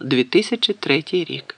2003 рік.